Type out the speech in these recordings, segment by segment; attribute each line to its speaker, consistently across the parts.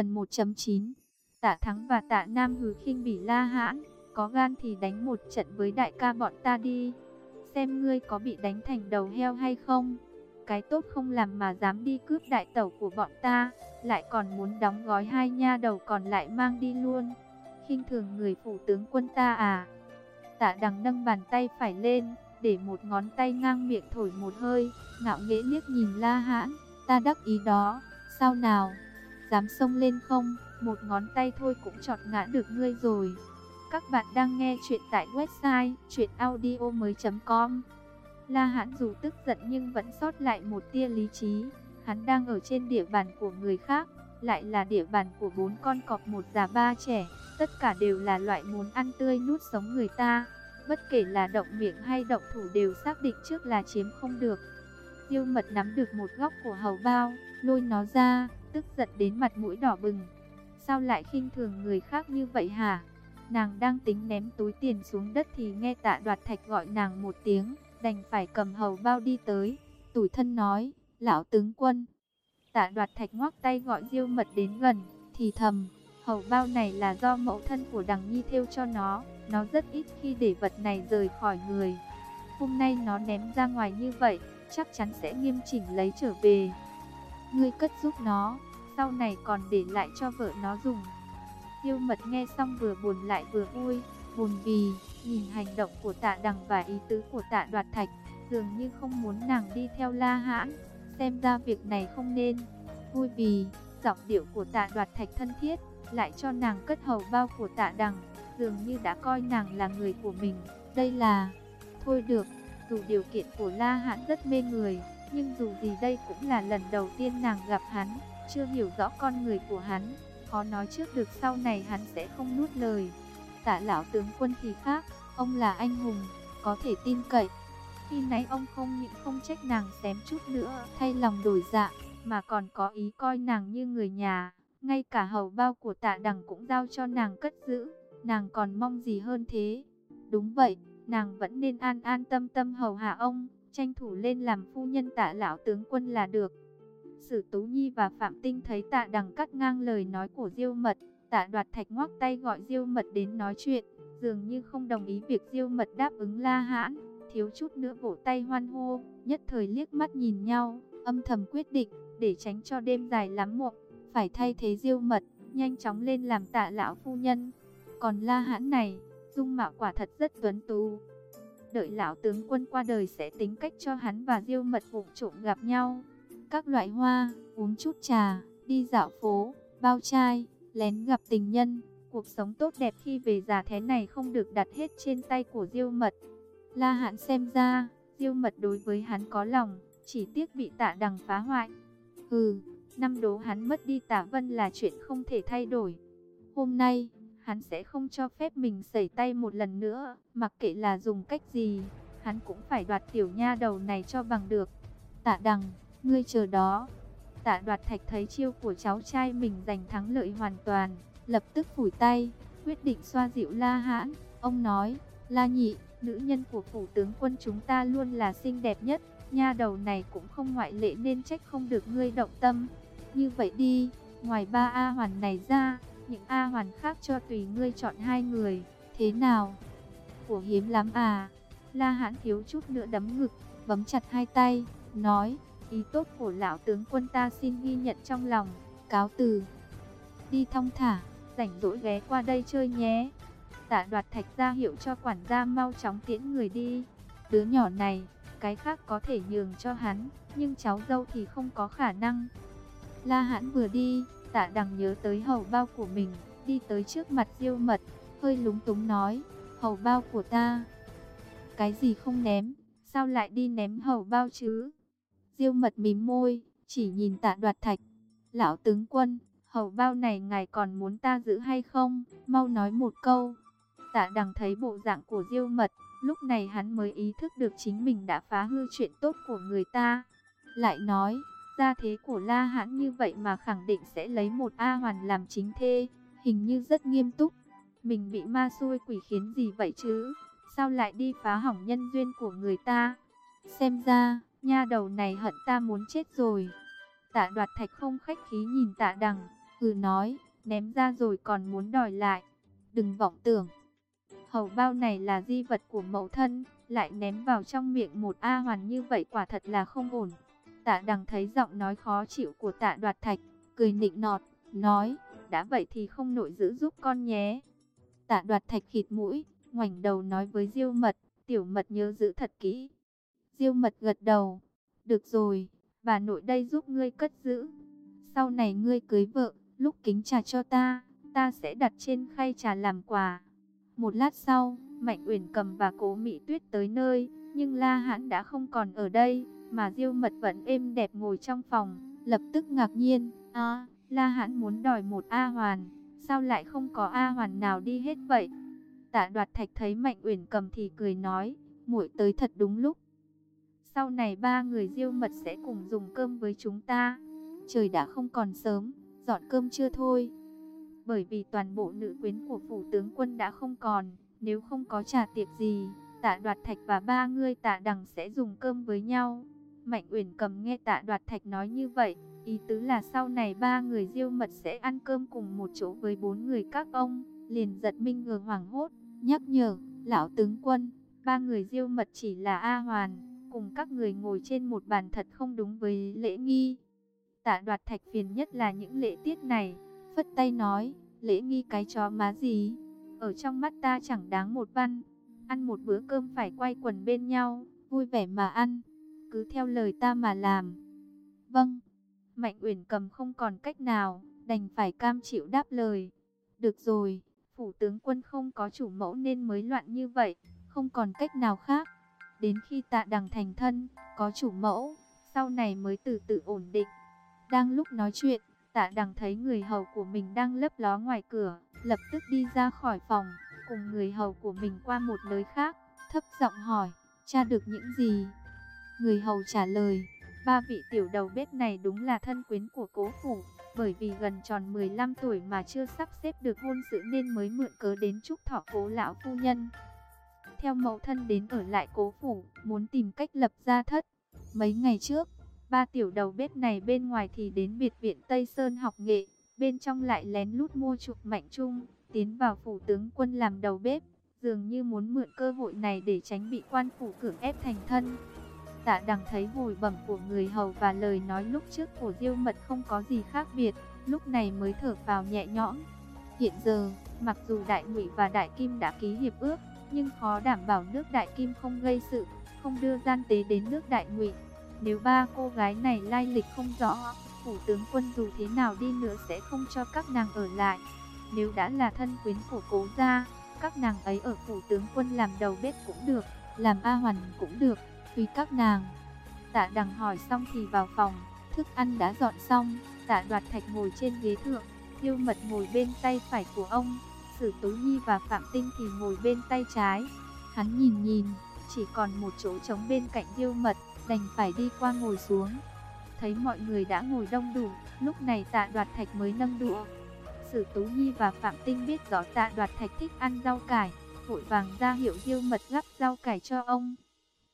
Speaker 1: Phần 1.9 Tạ Thắng và Tạ Nam Hứ khinh bỉ La Hãn, có gan thì đánh một trận với đại ca bọn ta đi. Xem ngươi có bị đánh thành đầu heo hay không. Cái tốt không làm mà dám đi cướp đại tẩu của bọn ta, lại còn muốn đóng gói hai nha đầu còn lại mang đi luôn. khinh thường người phụ tướng quân ta à. Tạ Đằng nâng bàn tay phải lên, để một ngón tay ngang miệng thổi một hơi, ngạo nghễ liếc nhìn La Hãn, ta đắc ý đó, sao nào, dám xông lên không, một ngón tay thôi cũng chọt ngã được ngươi rồi. Các bạn đang nghe chuyện tại website chuyenaudio.com La Hãn dù tức giận nhưng vẫn sót lại một tia lý trí, hắn đang ở trên địa bàn của người khác, lại là địa bàn của bốn con cọp một già ba trẻ, tất cả đều là loại muốn ăn tươi nuốt sống người ta. Bất kể là động miệng hay động thủ đều xác định trước là chiếm không được. tiêu mật nắm được một góc của hầu bao, lôi nó ra, tức giận đến mặt mũi đỏ bừng. Sao lại khinh thường người khác như vậy hả? Nàng đang tính ném túi tiền xuống đất thì nghe tạ đoạt thạch gọi nàng một tiếng, đành phải cầm hầu bao đi tới. Tủi thân nói, lão tướng quân. Tạ đoạt thạch ngoắc tay gọi diêu mật đến gần, thì thầm, hầu bao này là do mẫu thân của đằng nhi theo cho nó. Nó rất ít khi để vật này rời khỏi người. Hôm nay nó ném ra ngoài như vậy, chắc chắn sẽ nghiêm chỉnh lấy trở về. Ngươi cất giúp nó, sau này còn để lại cho vợ nó dùng. Tiêu mật nghe xong vừa buồn lại vừa vui, buồn vì, nhìn hành động của tạ đằng và ý tứ của tạ đoạt thạch, dường như không muốn nàng đi theo la hãn, xem ra việc này không nên. Vui vì, giọng điệu của tạ đoạt thạch thân thiết, lại cho nàng cất hầu bao của tạ đằng dường như đã coi nàng là người của mình. Đây là... Thôi được, dù điều kiện của La Hãn rất mê người, nhưng dù gì đây cũng là lần đầu tiên nàng gặp hắn, chưa hiểu rõ con người của hắn, khó nói trước được sau này hắn sẽ không nuốt lời. Tạ lão tướng quân thì khác, ông là anh hùng, có thể tin cậy. Khi nãy ông không những không trách nàng xém chút nữa, thay lòng đổi dạ, mà còn có ý coi nàng như người nhà, ngay cả hầu bao của tạ đằng cũng giao cho nàng cất giữ nàng còn mong gì hơn thế? Đúng vậy, nàng vẫn nên an an tâm tâm hầu hạ ông, tranh thủ lên làm phu nhân tạ lão tướng quân là được. Sử Tú Nhi và Phạm Tinh thấy tạ đằng cắt ngang lời nói của Diêu Mật, tạ đoạt thạch ngoắc tay gọi Diêu Mật đến nói chuyện, dường như không đồng ý việc Diêu Mật đáp ứng la hãn, thiếu chút nữa vỗ tay hoan hô, nhất thời liếc mắt nhìn nhau, âm thầm quyết định, để tránh cho đêm dài lắm muộn, phải thay thế Diêu Mật, nhanh chóng lên làm tạ lão phu nhân. Còn La Hãn này, dung mạo quả thật rất tuấn tú. Đợi lão tướng quân qua đời sẽ tính cách cho hắn và Diêu Mật vụng trộm gặp nhau. Các loại hoa, uống chút trà, đi dạo phố, bao trai, lén gặp tình nhân. Cuộc sống tốt đẹp khi về già thế này không được đặt hết trên tay của Diêu Mật. La hạn xem ra, Diêu Mật đối với hắn có lòng, chỉ tiếc bị tạ đằng phá hoại. Hừ, năm đố hắn mất đi tạ vân là chuyện không thể thay đổi. Hôm nay, hắn sẽ không cho phép mình sẩy tay một lần nữa, mặc kệ là dùng cách gì, hắn cũng phải đoạt tiểu nha đầu này cho bằng được. Tạ đằng, ngươi chờ đó. Tạ đoạt thạch thấy chiêu của cháu trai mình giành thắng lợi hoàn toàn, lập tức phủi tay, quyết định xoa dịu la hãn. Ông nói, la nhị, nữ nhân của phủ tướng quân chúng ta luôn là xinh đẹp nhất, nha đầu này cũng không ngoại lệ nên trách không được ngươi động tâm. Như vậy đi, ngoài ba A hoàn này ra, những A hoàn khác cho tùy ngươi chọn hai người, thế nào? Của hiếm lắm à? La hãn thiếu chút nữa đấm ngực, bấm chặt hai tay, nói, ý tốt của lão tướng quân ta xin ghi nhận trong lòng, cáo từ. Đi thong thả, rảnh rỗi ghé qua đây chơi nhé. Tạ đoạt thạch ra hiệu cho quản gia mau chóng tiễn người đi. Đứa nhỏ này, cái khác có thể nhường cho hắn, nhưng cháu dâu thì không có khả năng. La hãn vừa đi, Tạ đằng nhớ tới hầu bao của mình, đi tới trước mặt diêu mật, hơi lúng túng nói, hầu bao của ta. Cái gì không ném, sao lại đi ném hầu bao chứ? Diêu mật mím môi, chỉ nhìn tạ đoạt thạch. Lão tướng quân, hầu bao này ngài còn muốn ta giữ hay không? Mau nói một câu. Tạ đằng thấy bộ dạng của diêu mật, lúc này hắn mới ý thức được chính mình đã phá hư chuyện tốt của người ta. Lại nói, Gia thế của La Hãn như vậy mà khẳng định sẽ lấy một A Hoàn làm chính thê, hình như rất nghiêm túc. Mình bị ma xui quỷ khiến gì vậy chứ? Sao lại đi phá hỏng nhân duyên của người ta? Xem ra, nha đầu này hận ta muốn chết rồi. Tạ đoạt thạch không khách khí nhìn tạ đằng, Ừ nói, ném ra rồi còn muốn đòi lại. Đừng vọng tưởng. Hầu bao này là di vật của mẫu thân, lại ném vào trong miệng một A hoàn như vậy quả thật là không ổn. Tạ đằng thấy giọng nói khó chịu của tạ đoạt thạch, cười nịnh nọt, nói, đã vậy thì không nội giữ giúp con nhé. Tạ đoạt thạch khịt mũi, ngoảnh đầu nói với diêu mật, tiểu mật nhớ giữ thật kỹ. Diêu mật gật đầu, được rồi, bà nội đây giúp ngươi cất giữ. Sau này ngươi cưới vợ, lúc kính trà cho ta, ta sẽ đặt trên khay trà làm quà. Một lát sau, Mạnh Uyển cầm và Cố Mỹ Tuyết tới nơi, nhưng La Hãn đã không còn ở đây, mà Diêu Mật vẫn êm đẹp ngồi trong phòng, lập tức ngạc nhiên, "A, La Hãn muốn đòi một A hoàn, sao lại không có A hoàn nào đi hết vậy?" Tạ Đoạt Thạch thấy Mạnh Uyển cầm thì cười nói, "Muội tới thật đúng lúc. Sau này ba người Diêu Mật sẽ cùng dùng cơm với chúng ta. Trời đã không còn sớm, dọn cơm chưa thôi." Bởi vì toàn bộ nữ quyến của phủ tướng quân đã không còn, nếu không có trà tiệc gì, tạ đoạt thạch và ba người tạ đằng sẽ dùng cơm với nhau. Mạnh Uyển cầm nghe tạ đoạt thạch nói như vậy, ý tứ là sau này ba người diêu mật sẽ ăn cơm cùng một chỗ với bốn người các ông, liền giật minh ngờ hoảng hốt, nhắc nhở, lão tướng quân, ba người diêu mật chỉ là A Hoàn, cùng các người ngồi trên một bàn thật không đúng với lễ nghi. Tạ đoạt thạch phiền nhất là những lễ tiết này, phất tay nói, lễ nghi cái chó má gì, ở trong mắt ta chẳng đáng một văn, ăn một bữa cơm phải quay quần bên nhau, vui vẻ mà ăn, cứ theo lời ta mà làm. Vâng, Mạnh Uyển cầm không còn cách nào, đành phải cam chịu đáp lời. Được rồi, phủ tướng quân không có chủ mẫu nên mới loạn như vậy, không còn cách nào khác. Đến khi tạ đằng thành thân, có chủ mẫu, sau này mới từ từ ổn định. Đang lúc nói chuyện, Tạ đằng thấy người hầu của mình đang lấp ló ngoài cửa, lập tức đi ra khỏi phòng, cùng người hầu của mình qua một lối khác, thấp giọng hỏi, cha được những gì? Người hầu trả lời, ba vị tiểu đầu bếp này đúng là thân quyến của cố phủ, bởi vì gần tròn 15 tuổi mà chưa sắp xếp được hôn sự nên mới mượn cớ đến chúc thọ cố lão phu nhân. Theo mẫu thân đến ở lại cố phủ, muốn tìm cách lập gia thất. Mấy ngày trước, Ba tiểu đầu bếp này bên ngoài thì đến biệt viện Tây Sơn học nghệ, bên trong lại lén lút mua chuộc mạnh trung, tiến vào phủ tướng quân làm đầu bếp, dường như muốn mượn cơ hội này để tránh bị quan phủ cưỡng ép thành thân. Tạ đằng thấy hồi bẩm của người hầu và lời nói lúc trước của diêu mật không có gì khác biệt, lúc này mới thở vào nhẹ nhõm. Hiện giờ, mặc dù Đại Ngụy và Đại Kim đã ký hiệp ước, nhưng khó đảm bảo nước Đại Kim không gây sự, không đưa gian tế đến nước Đại Ngụy. Nếu ba cô gái này lai lịch không rõ, phủ tướng quân dù thế nào đi nữa sẽ không cho các nàng ở lại. Nếu đã là thân quyến của cố gia, các nàng ấy ở phủ tướng quân làm đầu bếp cũng được, làm A Hoàn cũng được, tùy các nàng. Tạ đằng hỏi xong thì vào phòng, thức ăn đã dọn xong, tạ đoạt thạch ngồi trên ghế thượng, tiêu mật ngồi bên tay phải của ông, sử tú nhi và phạm tinh thì ngồi bên tay trái. Hắn nhìn nhìn, chỉ còn một chỗ trống bên cạnh tiêu mật, đành phải đi qua ngồi xuống. Thấy mọi người đã ngồi đông đủ, lúc này tạ đoạt thạch mới nâng đũa. Sử Tú Nhi và Phạm Tinh biết rõ tạ đoạt thạch thích ăn rau cải, vội vàng ra hiệu diêu mật gắp rau cải cho ông.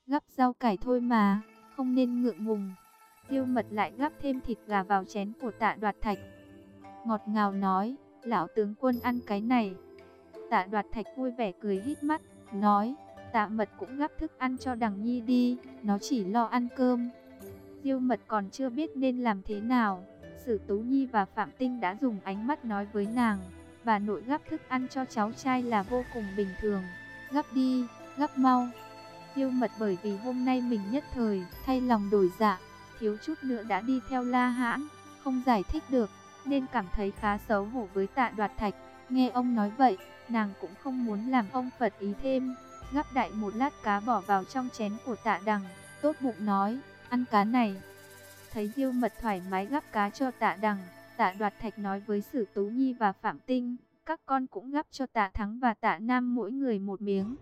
Speaker 1: Gắp rau cải thôi mà, không nên ngượng ngùng. Diêu mật lại gắp thêm thịt gà vào chén của tạ đoạt thạch. Ngọt ngào nói, lão tướng quân ăn cái này. Tạ đoạt thạch vui vẻ cười hít mắt, nói, Tạ mật cũng gắp thức ăn cho đằng nhi đi, nó chỉ lo ăn cơm. Diêu mật còn chưa biết nên làm thế nào. Sử Tú Nhi và Phạm Tinh đã dùng ánh mắt nói với nàng. Bà nội gắp thức ăn cho cháu trai là vô cùng bình thường. Gắp đi, gắp mau. Diêu mật bởi vì hôm nay mình nhất thời, thay lòng đổi dạ, thiếu chút nữa đã đi theo la hãn, không giải thích được, nên cảm thấy khá xấu hổ với tạ đoạt thạch. Nghe ông nói vậy, nàng cũng không muốn làm ông Phật ý thêm, gắp đại một lát cá bỏ vào trong chén của tạ đằng, tốt bụng nói, ăn cá này. Thấy diêu mật thoải mái gắp cá cho tạ đằng, tạ đoạt thạch nói với sử tú nhi và phạm tinh, các con cũng gắp cho tạ thắng và tạ nam mỗi người một miếng.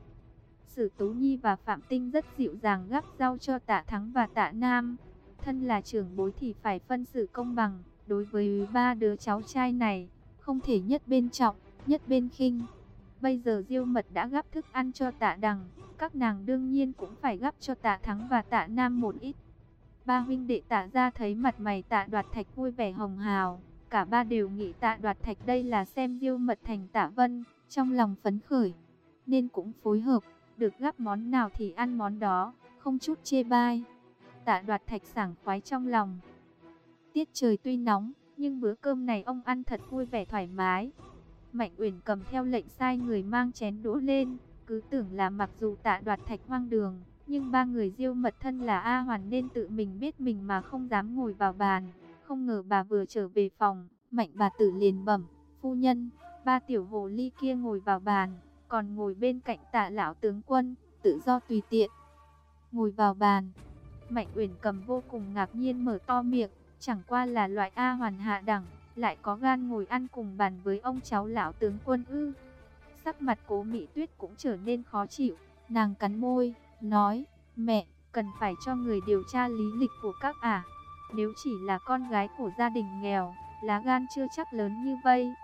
Speaker 1: Sử Tú Nhi và Phạm Tinh rất dịu dàng gắp rau cho Tạ Thắng và Tạ Nam. Thân là trưởng bối thì phải phân xử công bằng. Đối với ba đứa cháu trai này, không thể nhất bên trọng, nhất bên khinh. Bây giờ Diêu Mật đã gắp thức ăn cho Tạ Đằng, các nàng đương nhiên cũng phải gắp cho Tạ Thắng và Tạ Nam một ít. Ba huynh đệ Tạ ra thấy mặt mày Tạ Đoạt Thạch vui vẻ hồng hào, Cả ba đều nghĩ tạ đoạt thạch đây là xem diêu mật thành tạ vân, trong lòng phấn khởi, nên cũng phối hợp, được gắp món nào thì ăn món đó, không chút chê bai. Tạ đoạt thạch sảng khoái trong lòng. Tiết trời tuy nóng, nhưng bữa cơm này ông ăn thật vui vẻ thoải mái. Mạnh Uyển cầm theo lệnh sai người mang chén đũa lên, cứ tưởng là mặc dù tạ đoạt thạch hoang đường, nhưng ba người diêu mật thân là A Hoàn nên tự mình biết mình mà không dám ngồi vào bàn. Không ngờ bà vừa trở về phòng, mạnh bà tử liền bẩm, phu nhân, ba tiểu hồ ly kia ngồi vào bàn, còn ngồi bên cạnh tạ lão tướng quân, tự do tùy tiện. Ngồi vào bàn, Mạnh Uyển cầm vô cùng ngạc nhiên mở to miệng, chẳng qua là loại A hoàn hạ đẳng, lại có gan ngồi ăn cùng bàn với ông cháu lão tướng quân ư. Sắc mặt cố Mỹ Tuyết cũng trở nên khó chịu, nàng cắn môi, nói, mẹ, cần phải cho người điều tra lý lịch của các ả. Nếu chỉ là con gái của gia đình nghèo, lá gan chưa chắc lớn như vây.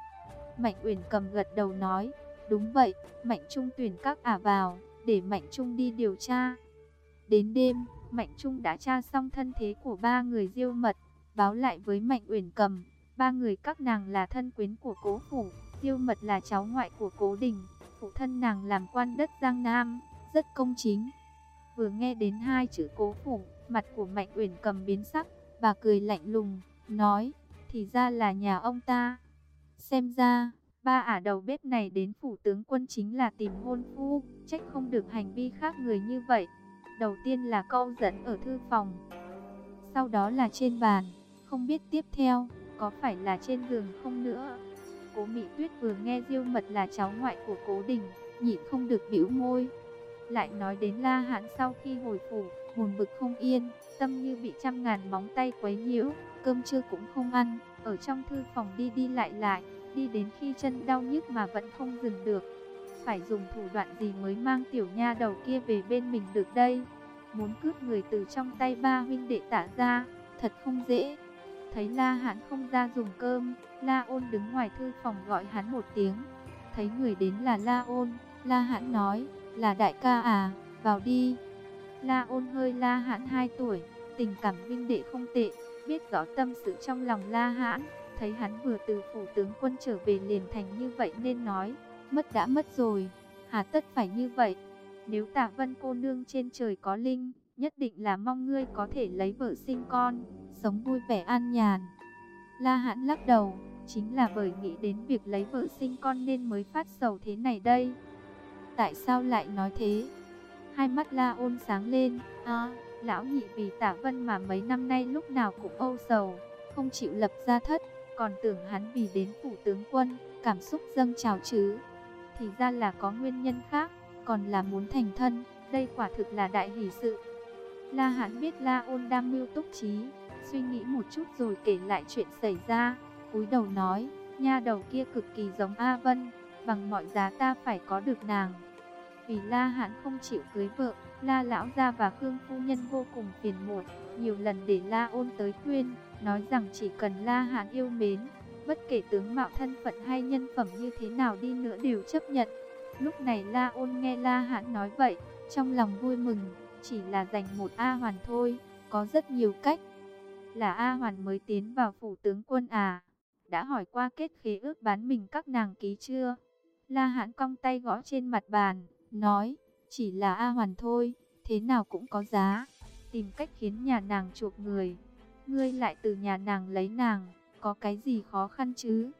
Speaker 1: Mạnh Uyển cầm gật đầu nói, đúng vậy, Mạnh Trung tuyển các ả vào, để Mạnh Trung đi điều tra. Đến đêm, Mạnh Trung đã tra xong thân thế của ba người diêu mật, báo lại với Mạnh Uyển cầm, ba người các nàng là thân quyến của cố phủ, diêu mật là cháu ngoại của cố đình, phụ thân nàng làm quan đất Giang Nam, rất công chính. Vừa nghe đến hai chữ cố phủ, mặt của Mạnh Uyển cầm biến sắc, bà cười lạnh lùng, nói, thì ra là nhà ông ta. Xem ra, ba ả đầu bếp này đến phủ tướng quân chính là tìm hôn phu, trách không được hành vi khác người như vậy. Đầu tiên là câu dẫn ở thư phòng, sau đó là trên bàn, không biết tiếp theo, có phải là trên giường không nữa. Cố Mỹ Tuyết vừa nghe Diêu Mật là cháu ngoại của Cố Đình, nhịn không được bĩu môi. Lại nói đến La Hãn sau khi hồi phủ, hồn bực không yên, tâm như bị trăm ngàn móng tay quấy nhiễu, cơm trưa cũng không ăn, ở trong thư phòng đi đi lại lại, đi đến khi chân đau nhức mà vẫn không dừng được. Phải dùng thủ đoạn gì mới mang tiểu nha đầu kia về bên mình được đây? Muốn cướp người từ trong tay ba huynh đệ tả ra, thật không dễ. Thấy La Hãn không ra dùng cơm, La Ôn đứng ngoài thư phòng gọi hắn một tiếng. Thấy người đến là La Ôn, La Hãn nói, là đại ca à, vào đi. La Ôn hơi La Hãn 2 tuổi, tình cảm huynh đệ không tệ, biết rõ tâm sự trong lòng La Hãn, thấy hắn vừa từ phủ tướng quân trở về liền thành như vậy nên nói, mất đã mất rồi, hà tất phải như vậy. Nếu Tạ vân cô nương trên trời có linh, nhất định là mong ngươi có thể lấy vợ sinh con, sống vui vẻ an nhàn. La hãn lắc đầu, chính là bởi nghĩ đến việc lấy vợ sinh con nên mới phát sầu thế này đây. Tại sao lại nói thế? Hai mắt la ôn sáng lên, à, lão nhị vì tả vân mà mấy năm nay lúc nào cũng âu sầu, không chịu lập gia thất, còn tưởng hắn vì đến phủ tướng quân, cảm xúc dâng trào chứ. Thì ra là có nguyên nhân khác, còn là muốn thành thân, đây quả thực là đại hỷ sự. La Hán biết La Ôn đang mưu túc trí, suy nghĩ một chút rồi kể lại chuyện xảy ra, cúi đầu nói, nha đầu kia cực kỳ giống A Vân, bằng mọi giá ta phải có được nàng. Vì La Hán không chịu cưới vợ, La Lão Gia và Khương Phu Nhân vô cùng phiền muộn, nhiều lần để La Ôn tới khuyên, nói rằng chỉ cần La Hán yêu mến, bất kể tướng mạo thân phận hay nhân phẩm như thế nào đi nữa đều chấp nhận. Lúc này La Ôn nghe La Hán nói vậy, trong lòng vui mừng, chỉ là dành một A Hoàn thôi, có rất nhiều cách. Là A Hoàn mới tiến vào phủ tướng quân à? Đã hỏi qua kết khế ước bán mình các nàng ký chưa? La Hán cong tay gõ trên mặt bàn, nói, chỉ là A Hoàn thôi, thế nào cũng có giá. Tìm cách khiến nhà nàng chuộc người. Ngươi lại từ nhà nàng lấy nàng, có cái gì khó khăn chứ?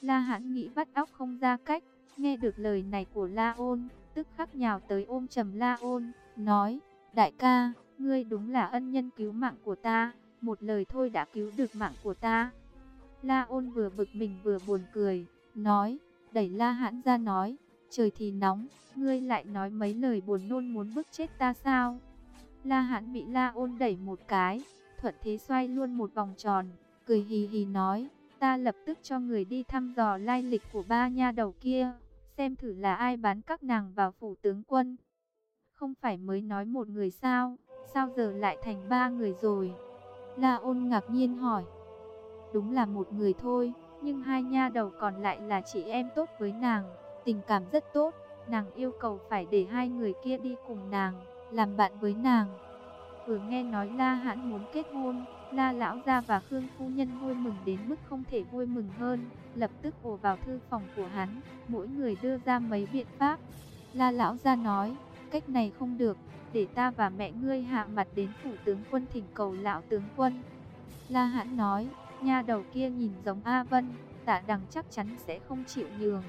Speaker 1: La Hãn nghĩ bắt óc không ra cách, nghe được lời này của La Ôn, tức khắc nhào tới ôm trầm La Ôn, nói, đại ca, ngươi đúng là ân nhân cứu mạng của ta, một lời thôi đã cứu được mạng của ta. La Ôn vừa bực mình vừa buồn cười, nói, đẩy La Hãn ra nói, trời thì nóng, ngươi lại nói mấy lời buồn nôn muốn bức chết ta sao? La Hãn bị La Ôn đẩy một cái, thuận thế xoay luôn một vòng tròn, cười hì hì nói, ta lập tức cho người đi thăm dò lai lịch của ba nha đầu kia, xem thử là ai bán các nàng vào phủ tướng quân. Không phải mới nói một người sao, sao giờ lại thành ba người rồi? La ôn ngạc nhiên hỏi. Đúng là một người thôi, nhưng hai nha đầu còn lại là chị em tốt với nàng, tình cảm rất tốt. Nàng yêu cầu phải để hai người kia đi cùng nàng, làm bạn với nàng. Vừa nghe nói La Hãn muốn kết hôn, La lão gia và Khương phu nhân vui mừng đến mức không thể vui mừng hơn, lập tức ùa vào thư phòng của hắn, mỗi người đưa ra mấy biện pháp. La lão gia nói, cách này không được, để ta và mẹ ngươi hạ mặt đến phủ tướng quân thỉnh cầu lão tướng quân. La hãn nói, nha đầu kia nhìn giống A Vân, tạ đằng chắc chắn sẽ không chịu nhường.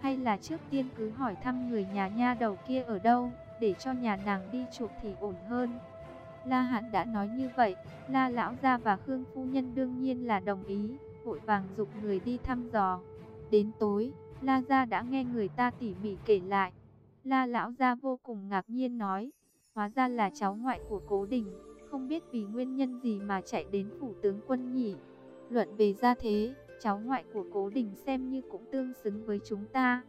Speaker 1: Hay là trước tiên cứ hỏi thăm người nhà nha đầu kia ở đâu, để cho nhà nàng đi chuộc thì ổn hơn. La Hãn đã nói như vậy, La Lão Gia và Khương Phu Nhân đương nhiên là đồng ý, vội vàng dục người đi thăm dò. Đến tối, La Gia đã nghe người ta tỉ mỉ kể lại. La Lão Gia vô cùng ngạc nhiên nói, hóa ra là cháu ngoại của Cố Đình, không biết vì nguyên nhân gì mà chạy đến phủ tướng quân nhỉ. Luận về gia thế, cháu ngoại của Cố Đình xem như cũng tương xứng với chúng ta.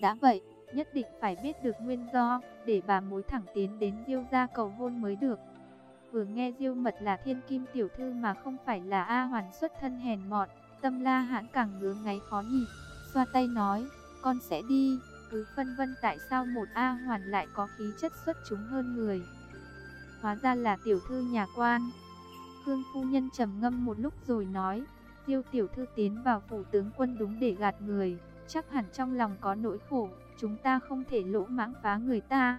Speaker 1: Đã vậy, nhất định phải biết được nguyên do, để bà mối thẳng tiến đến Diêu gia cầu hôn mới được. Vừa nghe Diêu Mật là thiên kim tiểu thư mà không phải là A Hoàn xuất thân hèn mọn, tâm la hãn càng ngứa ngáy khó nhịn, xoa tay nói, con sẽ đi, cứ phân vân tại sao một A Hoàn lại có khí chất xuất chúng hơn người. Hóa ra là tiểu thư nhà quan. Khương phu nhân trầm ngâm một lúc rồi nói, Diêu tiểu thư tiến vào phủ tướng quân đúng để gạt người, chắc hẳn trong lòng có nỗi khổ, chúng ta không thể lỗ mãng phá người ta.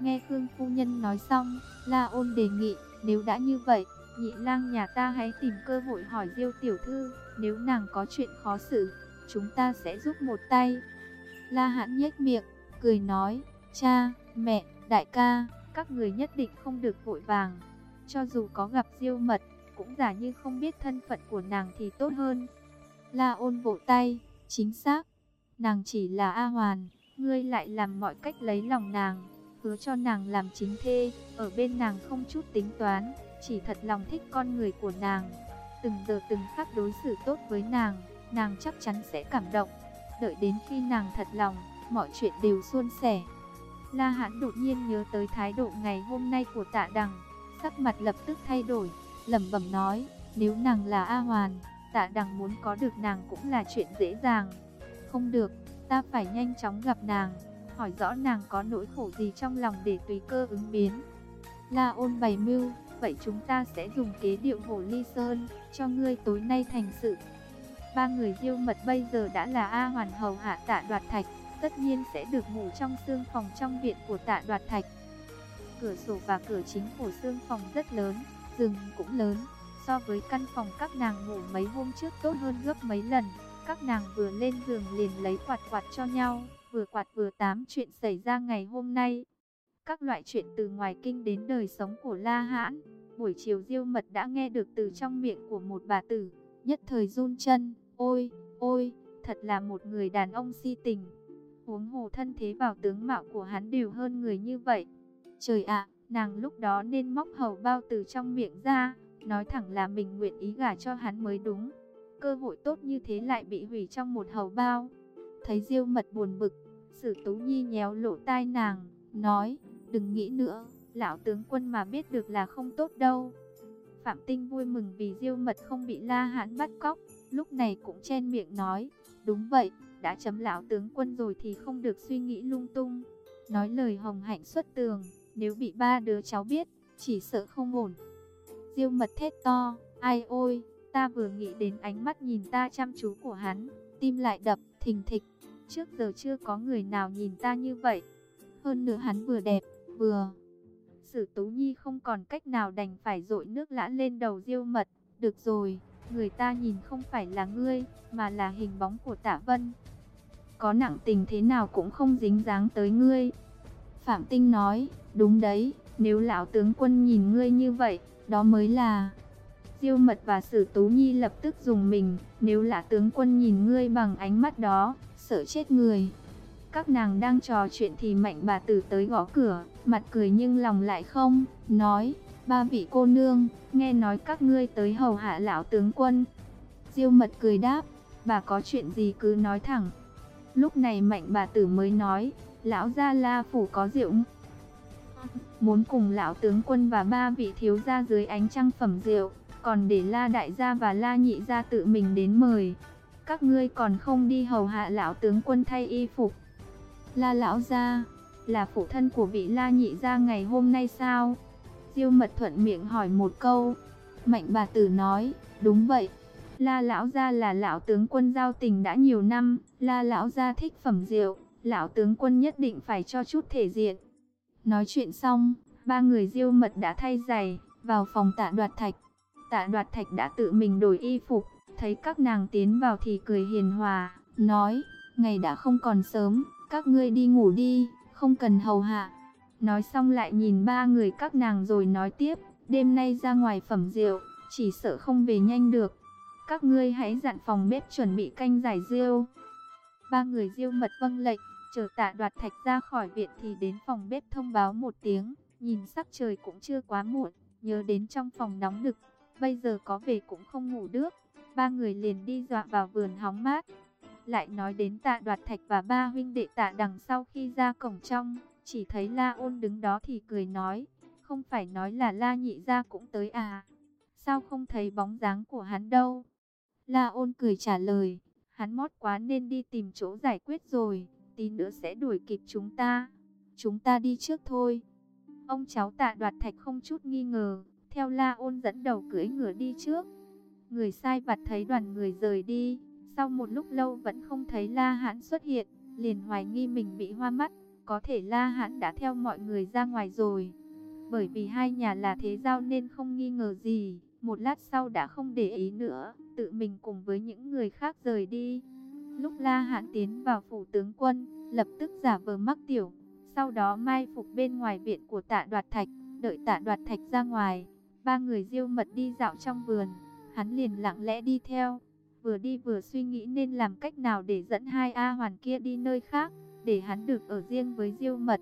Speaker 1: Nghe Khương Phu Nhân nói xong, La Ôn đề nghị, nếu đã như vậy, nhị lang nhà ta hãy tìm cơ hội hỏi Diêu Tiểu Thư, nếu nàng có chuyện khó xử, chúng ta sẽ giúp một tay. La Hãn nhếch miệng, cười nói, cha, mẹ, đại ca, các người nhất định không được vội vàng. Cho dù có gặp Diêu Mật, cũng giả như không biết thân phận của nàng thì tốt hơn. La ôn vỗ tay, chính xác, nàng chỉ là A Hoàn, ngươi lại làm mọi cách lấy lòng nàng hứa cho nàng làm chính thê, ở bên nàng không chút tính toán, chỉ thật lòng thích con người của nàng. Từng giờ từng khắc đối xử tốt với nàng, nàng chắc chắn sẽ cảm động. Đợi đến khi nàng thật lòng, mọi chuyện đều suôn sẻ. La Hãn đột nhiên nhớ tới thái độ ngày hôm nay của tạ đằng, sắc mặt lập tức thay đổi, lẩm bẩm nói, nếu nàng là A Hoàn, tạ đằng muốn có được nàng cũng là chuyện dễ dàng. Không được, ta phải nhanh chóng gặp nàng hỏi rõ nàng có nỗi khổ gì trong lòng để tùy cơ ứng biến. La ôn bày mưu, vậy chúng ta sẽ dùng kế điệu hồ ly sơn, cho ngươi tối nay thành sự. Ba người diêu mật bây giờ đã là A hoàn hầu hạ tạ đoạt thạch, tất nhiên sẽ được ngủ trong xương phòng trong viện của tạ đoạt thạch. Cửa sổ và cửa chính của xương phòng rất lớn, giường cũng lớn, so với căn phòng các nàng ngủ mấy hôm trước tốt hơn gấp mấy lần. Các nàng vừa lên giường liền lấy quạt quạt cho nhau vừa quạt vừa tám chuyện xảy ra ngày hôm nay. Các loại chuyện từ ngoài kinh đến đời sống của La Hãn, buổi chiều diêu mật đã nghe được từ trong miệng của một bà tử, nhất thời run chân, ôi, ôi, thật là một người đàn ông si tình. Huống hồ thân thế vào tướng mạo của hắn đều hơn người như vậy. Trời ạ, nàng lúc đó nên móc hầu bao từ trong miệng ra, nói thẳng là mình nguyện ý gả cho hắn mới đúng. Cơ hội tốt như thế lại bị hủy trong một hầu bao. Thấy diêu mật buồn bực, Sử Tú Nhi nhéo lỗ tai nàng, nói, đừng nghĩ nữa, lão tướng quân mà biết được là không tốt đâu. Phạm Tinh vui mừng vì diêu mật không bị La Hãn bắt cóc, lúc này cũng chen miệng nói, đúng vậy, đã chấm lão tướng quân rồi thì không được suy nghĩ lung tung. Nói lời hồng hạnh xuất tường, nếu bị ba đứa cháu biết, chỉ sợ không ổn. Diêu mật thét to, ai ôi, ta vừa nghĩ đến ánh mắt nhìn ta chăm chú của hắn, tim lại đập, thình thịch. Trước giờ chưa có người nào nhìn ta như vậy. Hơn nữa hắn vừa đẹp, vừa... Sử Tú Nhi không còn cách nào đành phải dội nước lã lên đầu diêu mật. Được rồi, người ta nhìn không phải là ngươi, mà là hình bóng của tạ vân. Có nặng tình thế nào cũng không dính dáng tới ngươi. Phạm Tinh nói, đúng đấy, nếu lão tướng quân nhìn ngươi như vậy, đó mới là... Diêu Mật và Sử Tú Nhi lập tức dùng mình, nếu là tướng quân nhìn ngươi bằng ánh mắt đó, sợ chết người. Các nàng đang trò chuyện thì mạnh bà tử tới gõ cửa, mặt cười nhưng lòng lại không, nói, ba vị cô nương, nghe nói các ngươi tới hầu hạ lão tướng quân. Diêu mật cười đáp, bà có chuyện gì cứ nói thẳng. Lúc này mạnh bà tử mới nói, lão gia la phủ có rượu muốn cùng lão tướng quân và ba vị thiếu gia dưới ánh trăng phẩm rượu, còn để la đại gia và la nhị gia tự mình đến mời các ngươi còn không đi hầu hạ lão tướng quân thay y phục. La lão gia, là phụ thân của vị La nhị gia ngày hôm nay sao? Diêu mật thuận miệng hỏi một câu. Mạnh bà tử nói, đúng vậy. La lão gia là lão tướng quân giao tình đã nhiều năm, La lão gia thích phẩm rượu, lão tướng quân nhất định phải cho chút thể diện. Nói chuyện xong, ba người diêu mật đã thay giày, vào phòng tạ đoạt thạch. Tạ đoạt thạch đã tự mình đổi y phục, thấy các nàng tiến vào thì cười hiền hòa, nói, ngày đã không còn sớm, các ngươi đi ngủ đi, không cần hầu hạ. Nói xong lại nhìn ba người các nàng rồi nói tiếp, đêm nay ra ngoài phẩm rượu, chỉ sợ không về nhanh được. Các ngươi hãy dặn phòng bếp chuẩn bị canh giải rượu. Ba người diêu mật vâng lệnh, chờ tạ đoạt thạch ra khỏi viện thì đến phòng bếp thông báo một tiếng, nhìn sắc trời cũng chưa quá muộn, nhớ đến trong phòng nóng nực, bây giờ có về cũng không ngủ được. Ba người liền đi dọa vào vườn hóng mát. Lại nói đến tạ đoạt thạch và ba huynh đệ tạ đằng sau khi ra cổng trong, chỉ thấy La ôn đứng đó thì cười nói, không phải nói là La nhị gia cũng tới à, sao không thấy bóng dáng của hắn đâu. La ôn cười trả lời, hắn mót quá nên đi tìm chỗ giải quyết rồi, tí nữa sẽ đuổi kịp chúng ta. Chúng ta đi trước thôi. Ông cháu tạ đoạt thạch không chút nghi ngờ, theo La ôn dẫn đầu cưỡi ngựa đi trước. Người sai vặt thấy đoàn người rời đi, sau một lúc lâu vẫn không thấy La Hãn xuất hiện, liền hoài nghi mình bị hoa mắt, có thể La Hãn đã theo mọi người ra ngoài rồi. Bởi vì hai nhà là thế giao nên không nghi ngờ gì, một lát sau đã không để ý nữa, tự mình cùng với những người khác rời đi. Lúc La Hãn tiến vào phủ tướng quân, lập tức giả vờ mắc tiểu, sau đó mai phục bên ngoài viện của tạ đoạt thạch, đợi tạ đoạt thạch ra ngoài. Ba người diêu mật đi dạo trong vườn, hắn liền lặng lẽ đi theo, vừa đi vừa suy nghĩ nên làm cách nào để dẫn hai A hoàn kia đi nơi khác, để hắn được ở riêng với diêu mật.